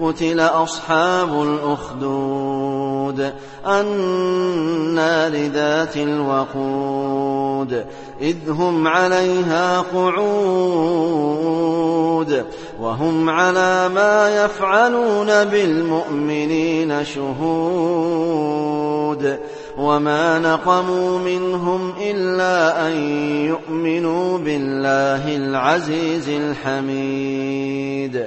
قتل اصحاب الاخدود النار ذات الوقود اذ هم عليها قعود وهم على ما يفعلون بالمؤمنين شهود وما نقموا منهم الا ان يؤمنوا بالله العزيز الحميد.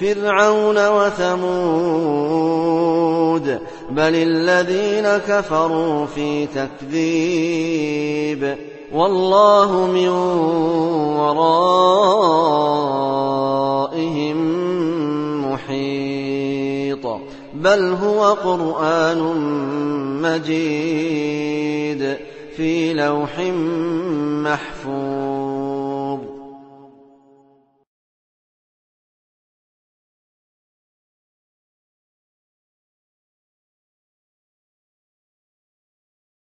فرعون وثمود بل الذين كفروا في تكذيب. والله من ورائهم محيط. بل هو قرآن مجيد في لوح محفوظ.